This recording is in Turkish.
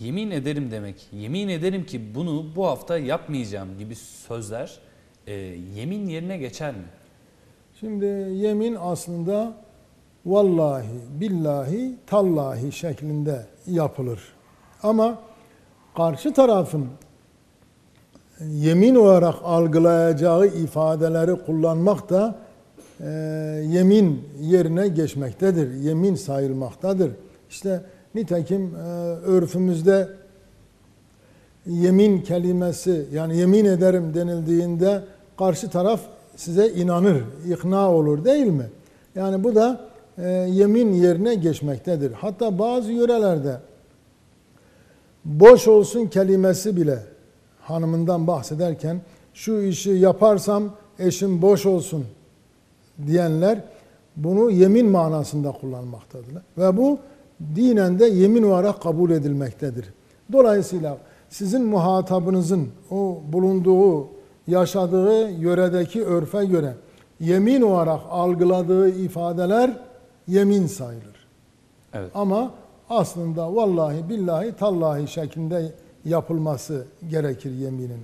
yemin ederim demek, yemin ederim ki bunu bu hafta yapmayacağım gibi sözler e, yemin yerine geçer mi? Şimdi yemin aslında vallahi, billahi, tallahi şeklinde yapılır. Ama karşı tarafın yemin olarak algılayacağı ifadeleri kullanmak da e, yemin yerine geçmektedir. Yemin sayılmaktadır. İşte nitekim e, örfümüzde yemin kelimesi yani yemin ederim denildiğinde karşı taraf size inanır, ikna olur değil mi? Yani bu da e, yemin yerine geçmektedir. Hatta bazı yörelerde boş olsun kelimesi bile hanımından bahsederken şu işi yaparsam eşim boş olsun diyenler bunu yemin manasında kullanmaktadırlar. Ve bu dinen de yemin olarak kabul edilmektedir. Dolayısıyla sizin muhatabınızın o bulunduğu, yaşadığı yöredeki örfe göre yemin olarak algıladığı ifadeler yemin sayılır. Evet. Ama aslında vallahi billahi tallahi şeklinde yapılması gerekir yeminin.